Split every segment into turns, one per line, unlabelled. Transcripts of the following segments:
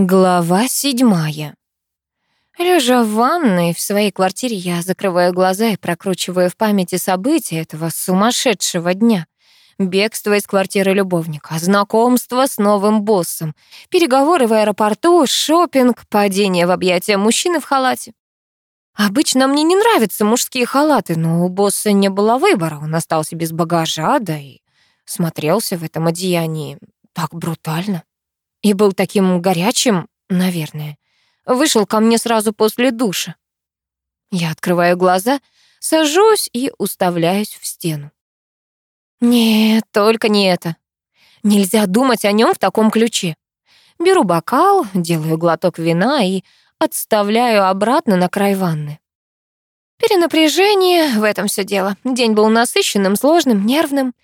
Глава седьмая. Лежа в ванной в своей квартире, я закрываю глаза и прокручиваю в памяти события этого сумасшедшего дня. Бегство из квартиры любовника, знакомство с новым боссом, переговоры в аэропорту, шопинг, падение в объятия мужчины в халате. Обычно мне не нравятся мужские халаты, но у босса не было выбора, он остался без багажа, да и смотрелся в этом одеянии так брутально. И был таким горячим, наверное. Вышел ко мне сразу после душа. Я открываю глаза, сажусь и уставляюсь в стену. Нет, только не это. Нельзя думать о нем в таком ключе. Беру бокал, делаю глоток вина и отставляю обратно на край ванны. Перенапряжение, в этом все дело. День был насыщенным, сложным, нервным.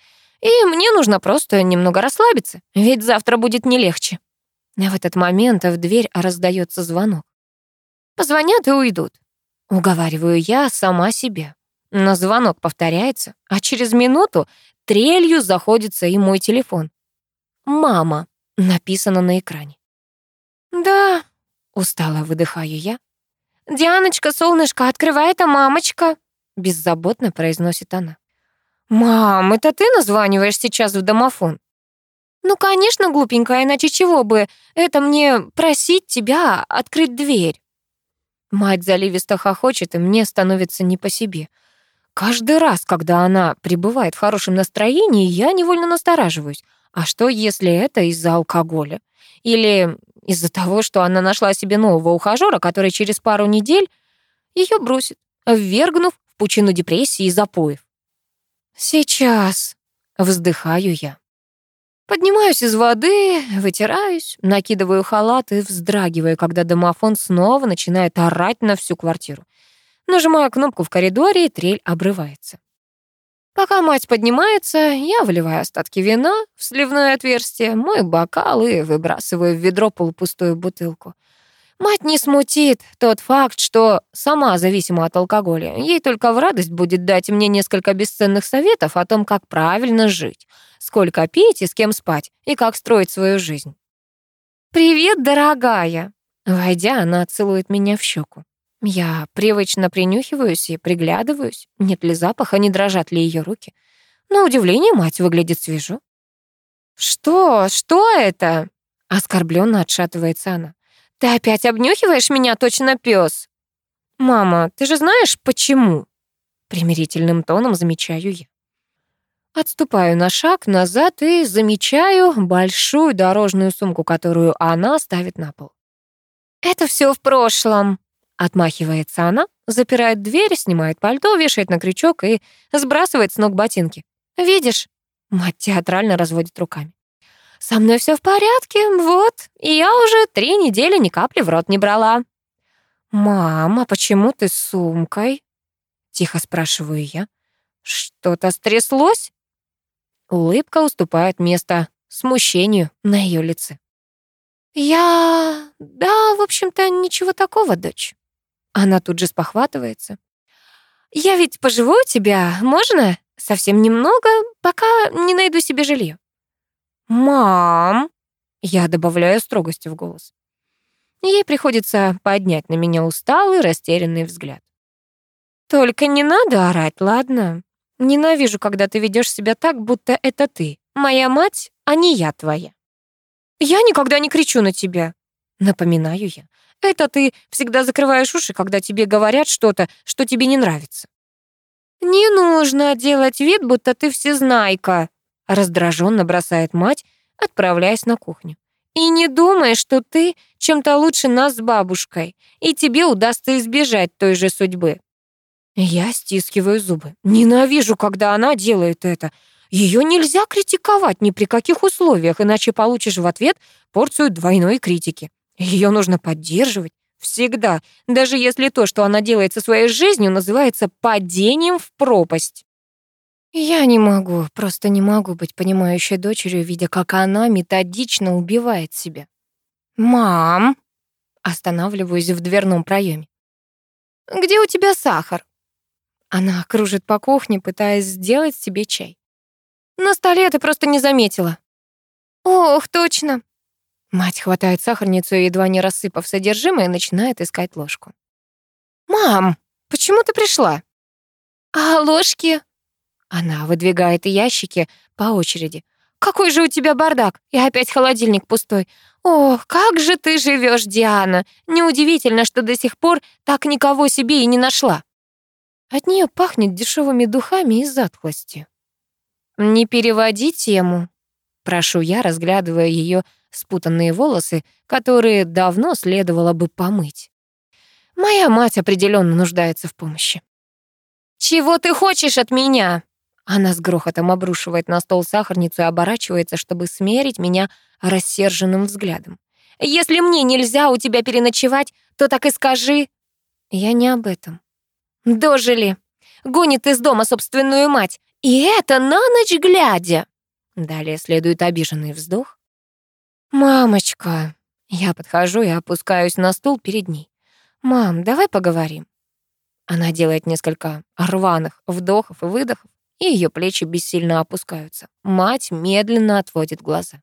И мне нужно просто немного расслабиться, ведь завтра будет не легче. А в этот момент в дверь раздается звонок. Позвонят и уйдут. Уговариваю я сама себе. Но звонок повторяется, а через минуту трелью заходится и мой телефон. «Мама» написано на экране. «Да», — устало выдыхаю я. «Дианочка, солнышко, открывай это мамочка», — беззаботно произносит она. «Мам, это ты названиваешь сейчас в домофон?» «Ну, конечно, глупенькая, иначе чего бы это мне просить тебя открыть дверь?» Мать заливисто хохочет, и мне становится не по себе. Каждый раз, когда она пребывает в хорошем настроении, я невольно настораживаюсь. А что, если это из-за алкоголя? Или из-за того, что она нашла себе нового ухажера, который через пару недель ее бросит, ввергнув в пучину депрессии и запоев? «Сейчас», — вздыхаю я. Поднимаюсь из воды, вытираюсь, накидываю халат и вздрагиваю, когда домофон снова начинает орать на всю квартиру. Нажимаю кнопку в коридоре, и трель обрывается. Пока мать поднимается, я выливаю остатки вина в сливное отверстие, мой бокал и выбрасываю в ведро полупустую бутылку. Мать не смутит тот факт, что сама зависима от алкоголя. Ей только в радость будет дать мне несколько бесценных советов о том, как правильно жить, сколько пить и с кем спать, и как строить свою жизнь. «Привет, дорогая!» Войдя, она целует меня в щеку. Я привычно принюхиваюсь и приглядываюсь, нет ли запаха, не дрожат ли ее руки. На удивление мать выглядит свежо. «Что? Что это?» Оскорбленно отшатывается она. Ты опять обнюхиваешь меня, точно пес. Мама, ты же знаешь, почему? Примирительным тоном замечаю я. Отступаю на шаг назад и замечаю большую дорожную сумку, которую она ставит на пол. «Это все в прошлом», — отмахивается она, запирает дверь, снимает пальто, вешает на крючок и сбрасывает с ног ботинки. «Видишь?» — мать театрально разводит руками. «Со мной все в порядке, вот, и я уже три недели ни капли в рот не брала». «Мама, почему ты с сумкой?» — тихо спрашиваю я. «Что-то стряслось?» Улыбка уступает место смущению на ее лице. «Я... да, в общем-то, ничего такого, дочь». Она тут же спохватывается. «Я ведь поживу у тебя, можно? Совсем немного, пока не найду себе жилье. «Мам!» Я добавляю строгости в голос. Ей приходится поднять на меня усталый, растерянный взгляд. «Только не надо орать, ладно? Ненавижу, когда ты ведешь себя так, будто это ты. Моя мать, а не я твоя». «Я никогда не кричу на тебя», — напоминаю я. «Это ты всегда закрываешь уши, когда тебе говорят что-то, что тебе не нравится». «Не нужно делать вид, будто ты всезнайка», раздраженно бросает мать, отправляясь на кухню. И не думай, что ты чем-то лучше нас с бабушкой, и тебе удастся избежать той же судьбы. Я стискиваю зубы. Ненавижу, когда она делает это. Ее нельзя критиковать ни при каких условиях, иначе получишь в ответ порцию двойной критики. Ее нужно поддерживать всегда, даже если то, что она делает со своей жизнью, называется падением в пропасть. Я не могу, просто не могу быть понимающей дочерью, видя, как она методично убивает себя. «Мам!» Останавливаюсь в дверном проеме. «Где у тебя сахар?» Она кружит по кухне, пытаясь сделать себе чай. «На столе ты просто не заметила». «Ох, точно!» Мать хватает сахарницу едва не рассыпав содержимое, начинает искать ложку. «Мам, почему ты пришла?» «А ложки?» Она выдвигает ящики по очереди. «Какой же у тебя бардак! И опять холодильник пустой. Ох, как же ты живешь, Диана! Неудивительно, что до сих пор так никого себе и не нашла». От нее пахнет дешевыми духами и затхлостью. «Не переводи тему», — прошу я, разглядывая ее спутанные волосы, которые давно следовало бы помыть. Моя мать определенно нуждается в помощи. «Чего ты хочешь от меня?» Она с грохотом обрушивает на стол сахарницу и оборачивается, чтобы смерить меня рассерженным взглядом. «Если мне нельзя у тебя переночевать, то так и скажи». Я не об этом. Дожили. Гонит из дома собственную мать. И это на ночь глядя. Далее следует обиженный вздох. «Мамочка!» Я подхожу и опускаюсь на стул перед ней. «Мам, давай поговорим». Она делает несколько рваных вдохов и выдохов, и ее плечи бессильно опускаются. Мать медленно отводит глаза.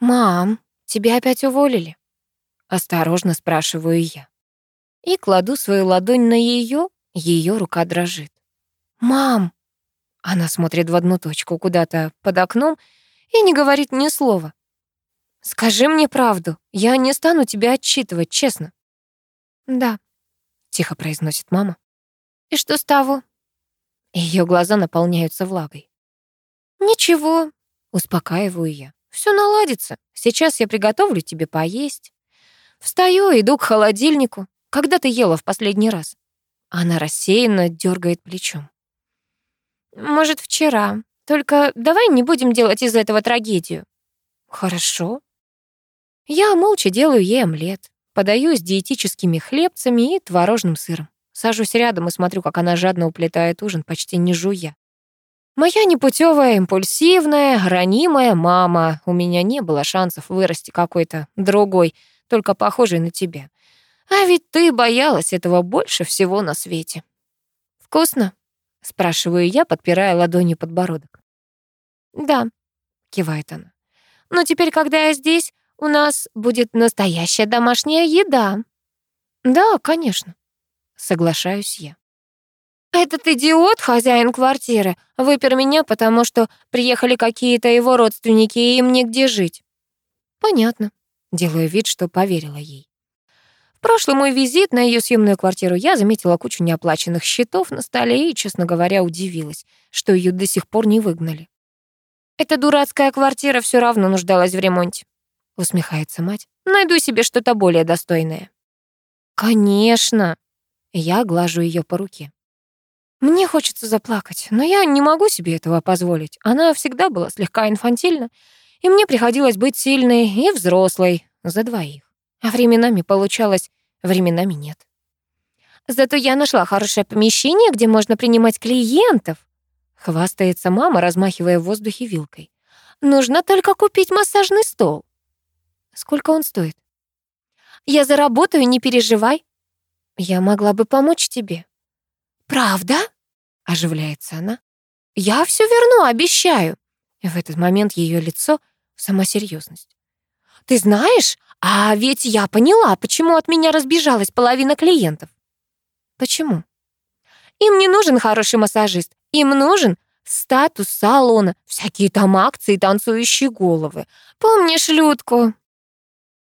«Мам, тебя опять уволили?» Осторожно спрашиваю я. И кладу свою ладонь на ее, ее рука дрожит. «Мам!» Она смотрит в одну точку, куда-то под окном, и не говорит ни слова. «Скажи мне правду, я не стану тебя отчитывать, честно». «Да», — тихо произносит мама. «И что с того?» Ее глаза наполняются влагой. «Ничего», — успокаиваю я. Все наладится. Сейчас я приготовлю тебе поесть». Встаю, иду к холодильнику. Когда ты ела в последний раз? Она рассеянно дергает плечом. Может, вчера. Только давай не будем делать из этого трагедию. Хорошо. Я молча делаю ей омлет. Подаю с диетическими хлебцами и творожным сыром. Сажусь рядом и смотрю, как она жадно уплетает ужин, почти не жуя. Моя непутевая, импульсивная, ранимая мама. У меня не было шансов вырасти какой-то другой, только похожий на тебя. А ведь ты боялась этого больше всего на свете. «Вкусно?» — спрашиваю я, подпирая ладонью подбородок. «Да», — кивает она. «Но теперь, когда я здесь, у нас будет настоящая домашняя еда». «Да, конечно», Соглашаюсь я. «Этот идиот, хозяин квартиры, выпер меня, потому что приехали какие-то его родственники, и им негде жить». «Понятно». Делаю вид, что поверила ей. В прошлый мой визит на ее съемную квартиру я заметила кучу неоплаченных счетов на столе и, честно говоря, удивилась, что ее до сих пор не выгнали. «Эта дурацкая квартира все равно нуждалась в ремонте», — усмехается мать. «Найду себе что-то более достойное». «Конечно», я глажу ее по руке. Мне хочется заплакать, но я не могу себе этого позволить. Она всегда была слегка инфантильна, и мне приходилось быть сильной и взрослой за двоих. А временами получалось, временами нет. Зато я нашла хорошее помещение, где можно принимать клиентов. Хвастается мама, размахивая в воздухе вилкой. Нужно только купить массажный стол. Сколько он стоит? Я заработаю, не переживай. Я могла бы помочь тебе. Правда? Оживляется она. Я все верну, обещаю. И в этот момент ее лицо сама серьезность. Ты знаешь, а ведь я поняла, почему от меня разбежалась половина клиентов. Почему? Им не нужен хороший массажист. Им нужен статус салона, всякие там акции, танцующие головы. Помнишь Людку?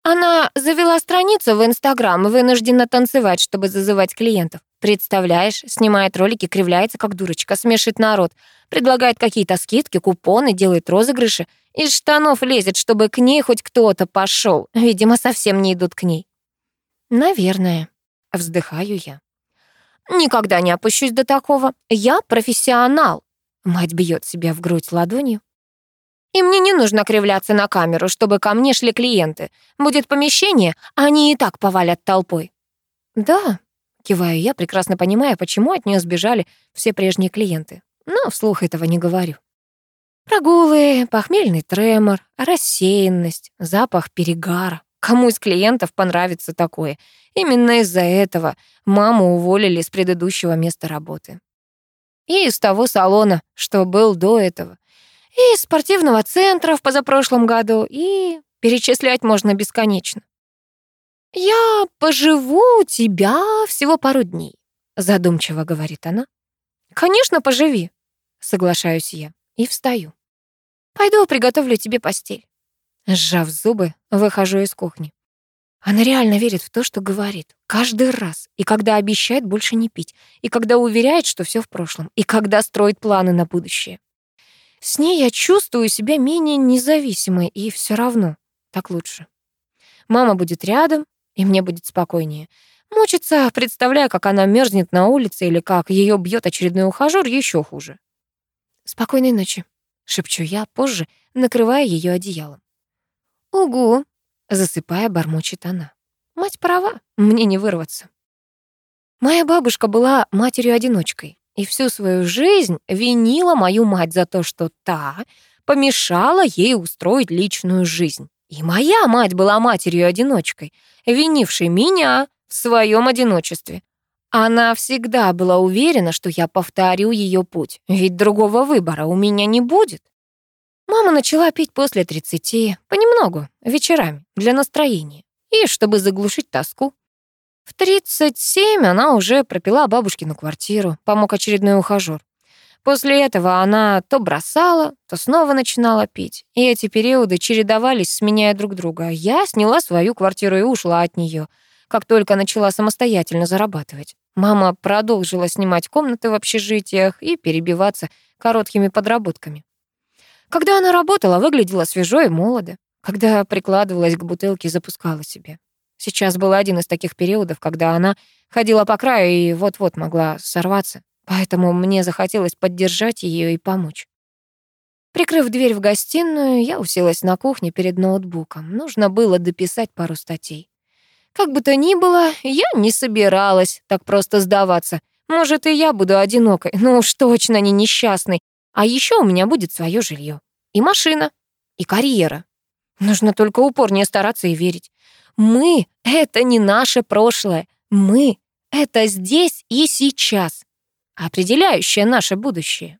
Она завела страницу в Инстаграм и вынуждена танцевать, чтобы зазывать клиентов. Представляешь, снимает ролики, кривляется как дурочка, смешит народ, предлагает какие-то скидки, купоны, делает розыгрыши, из штанов лезет, чтобы к ней хоть кто-то пошел. Видимо, совсем не идут к ней. Наверное, вздыхаю я. Никогда не опущусь до такого. Я профессионал. Мать бьет себя в грудь ладонью. И мне не нужно кривляться на камеру, чтобы ко мне шли клиенты. Будет помещение, они и так повалят толпой. Да, киваю я, прекрасно понимая, почему от нее сбежали все прежние клиенты. Но вслух этого не говорю. Прогулы, похмельный тремор, рассеянность, запах перегара. Кому из клиентов понравится такое? Именно из-за этого маму уволили с предыдущего места работы. И из того салона, что был до этого и спортивного центра в позапрошлом году, и Перечислять можно бесконечно. «Я поживу у тебя всего пару дней», — задумчиво говорит она. «Конечно, поживи», — соглашаюсь я и встаю. «Пойду приготовлю тебе постель». Сжав зубы, выхожу из кухни. Она реально верит в то, что говорит. Каждый раз. И когда обещает больше не пить. И когда уверяет, что все в прошлом. И когда строит планы на будущее. С ней я чувствую себя менее независимой. И все равно так лучше. Мама будет рядом, и мне будет спокойнее. Мучиться, представляя, как она мерзнет на улице или как ее бьет очередной ухажер, еще хуже. «Спокойной ночи», — шепчу я позже, накрывая ее одеялом. «Угу», Засыпая, бормочет она. Мать права, мне не вырваться. Моя бабушка была матерью-одиночкой и всю свою жизнь винила мою мать за то, что та помешала ей устроить личную жизнь. И моя мать была матерью-одиночкой, винившей меня в своем одиночестве. Она всегда была уверена, что я повторю ее путь, ведь другого выбора у меня не будет. Мама начала пить после 30, понемногу, вечерами, для настроения, и чтобы заглушить тоску. В 37 она уже пропила бабушкину квартиру, помог очередной ухажёр. После этого она то бросала, то снова начинала пить. И эти периоды чередовались, сменяя друг друга. Я сняла свою квартиру и ушла от нее, как только начала самостоятельно зарабатывать. Мама продолжила снимать комнаты в общежитиях и перебиваться короткими подработками. Когда она работала, выглядела свежо и молодо. Когда прикладывалась к бутылке, запускала себе. Сейчас был один из таких периодов, когда она ходила по краю и вот-вот могла сорваться. Поэтому мне захотелось поддержать ее и помочь. Прикрыв дверь в гостиную, я уселась на кухне перед ноутбуком. Нужно было дописать пару статей. Как бы то ни было, я не собиралась так просто сдаваться. Может, и я буду одинокой, но уж точно не несчастной, а еще у меня будет свое жилье. И машина. И карьера. Нужно только упорнее стараться и верить. Мы — это не наше прошлое. Мы — это здесь и сейчас. Определяющее наше будущее.